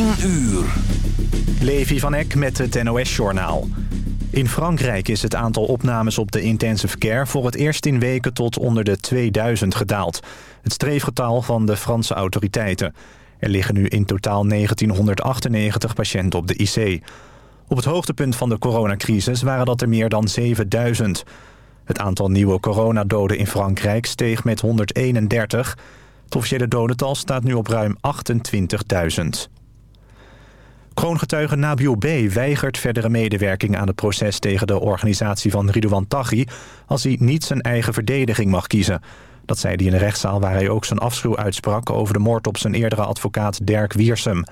10 uur. Levi van Eck met het NOS-journaal. In Frankrijk is het aantal opnames op de intensive care... voor het eerst in weken tot onder de 2000 gedaald. Het streefgetal van de Franse autoriteiten. Er liggen nu in totaal 1998 patiënten op de IC. Op het hoogtepunt van de coronacrisis waren dat er meer dan 7000. Het aantal nieuwe coronadoden in Frankrijk steeg met 131. Het officiële dodental staat nu op ruim 28.000. Kroongetuige Nabil B. weigert verdere medewerking aan het proces tegen de organisatie van Ridouan Taghi... als hij niet zijn eigen verdediging mag kiezen. Dat zei hij in de rechtszaal waar hij ook zijn afschuw uitsprak... over de moord op zijn eerdere advocaat Dirk Wiersum.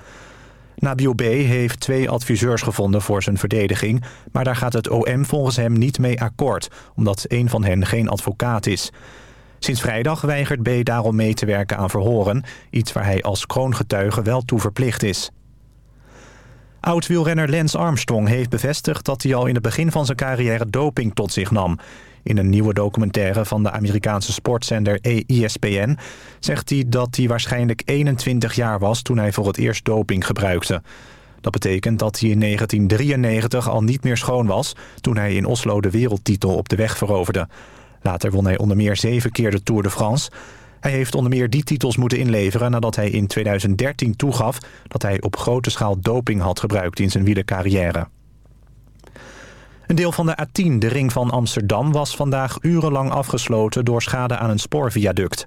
Nabil B. heeft twee adviseurs gevonden voor zijn verdediging... maar daar gaat het OM volgens hem niet mee akkoord... omdat een van hen geen advocaat is. Sinds vrijdag weigert B. daarom mee te werken aan verhoren... iets waar hij als kroongetuige wel toe verplicht is. Oud-wielrenner Lance Armstrong heeft bevestigd dat hij al in het begin van zijn carrière doping tot zich nam. In een nieuwe documentaire van de Amerikaanse sportzender ESPN zegt hij dat hij waarschijnlijk 21 jaar was toen hij voor het eerst doping gebruikte. Dat betekent dat hij in 1993 al niet meer schoon was toen hij in Oslo de wereldtitel op de weg veroverde. Later won hij onder meer zeven keer de Tour de France. Hij heeft onder meer die titels moeten inleveren nadat hij in 2013 toegaf dat hij op grote schaal doping had gebruikt in zijn wielercarrière. Een deel van de A10, de ring van Amsterdam, was vandaag urenlang afgesloten door schade aan een spoorviaduct.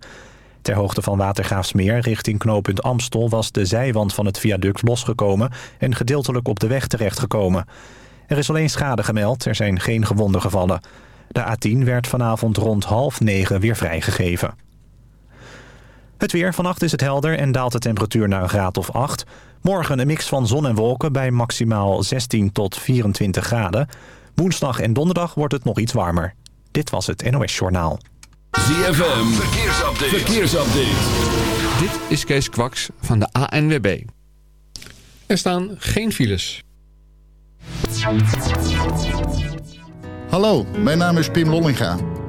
Ter hoogte van Watergraafsmeer richting knooppunt Amstel was de zijwand van het viaduct losgekomen en gedeeltelijk op de weg terechtgekomen. Er is alleen schade gemeld, er zijn geen gewonden gevallen. De A10 werd vanavond rond half negen weer vrijgegeven. Het weer. Vannacht is het helder en daalt de temperatuur naar een graad of 8. Morgen een mix van zon en wolken bij maximaal 16 tot 24 graden. Woensdag en donderdag wordt het nog iets warmer. Dit was het NOS Journaal. ZFM. Verkeersupdate. Verkeersupdate. Dit is Kees Kwaks van de ANWB. Er staan geen files. Hallo, mijn naam is Pim Lollinga.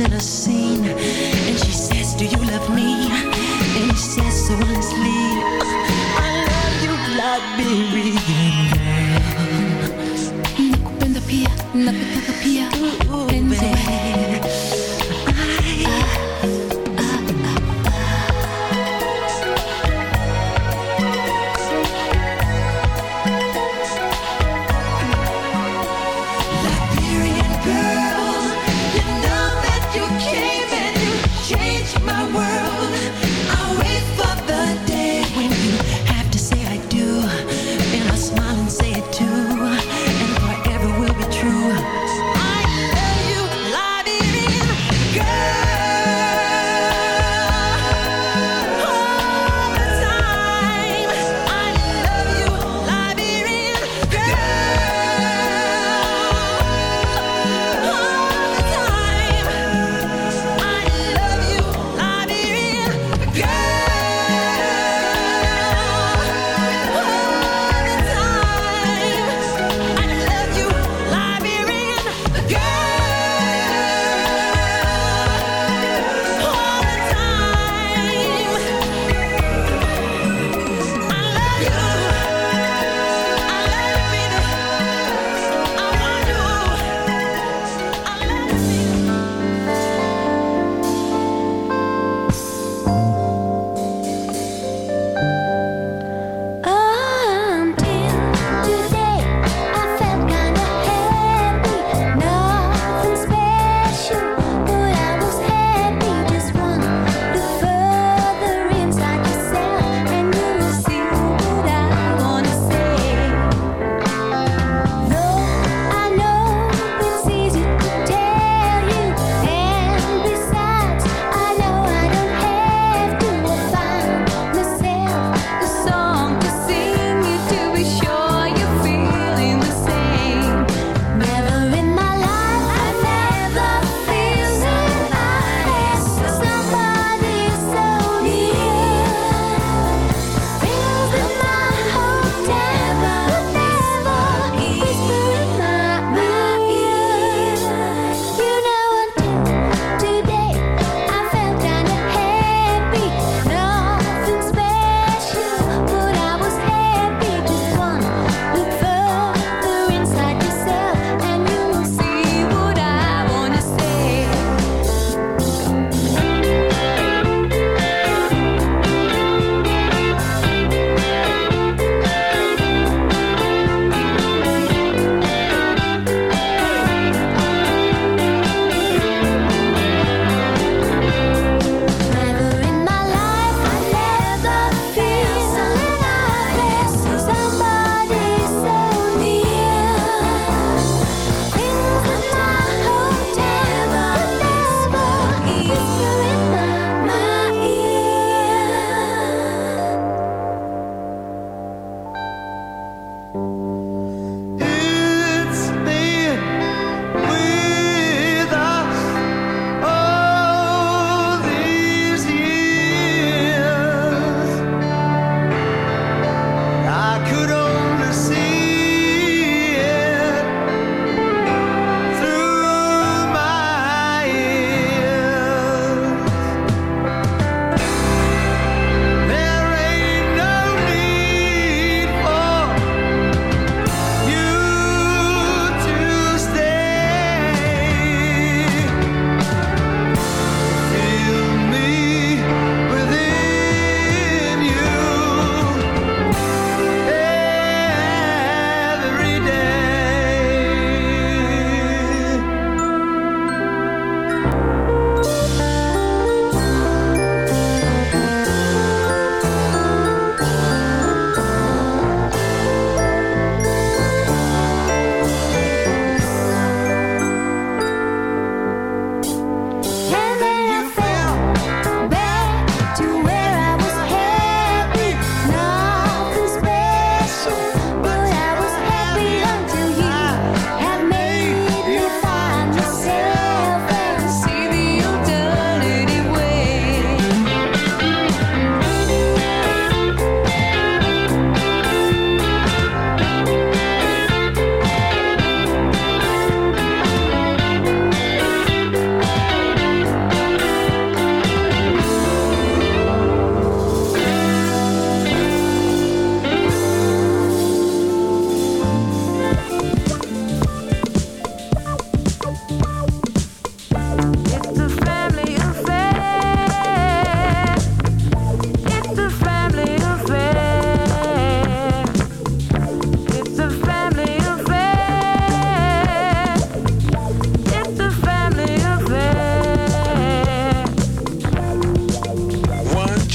in a sea.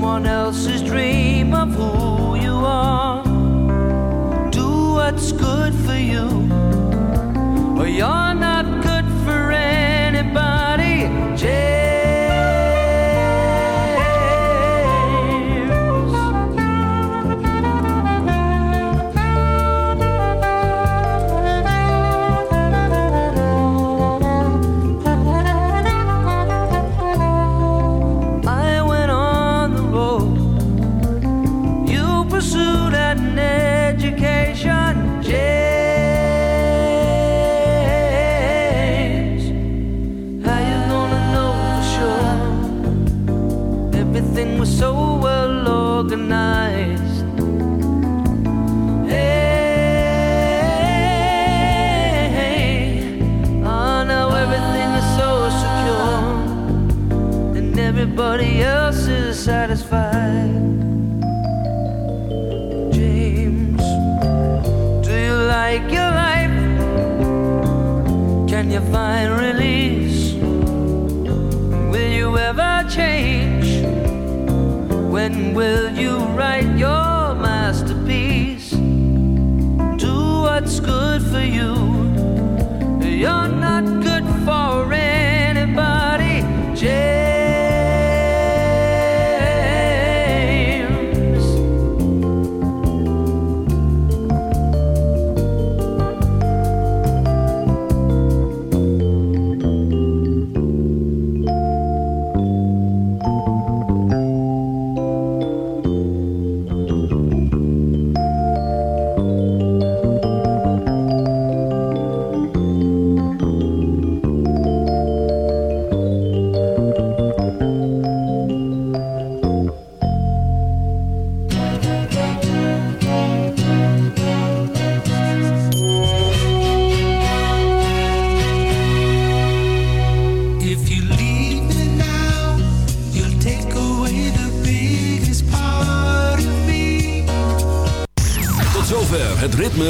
someone else's